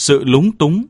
sự lúng túng.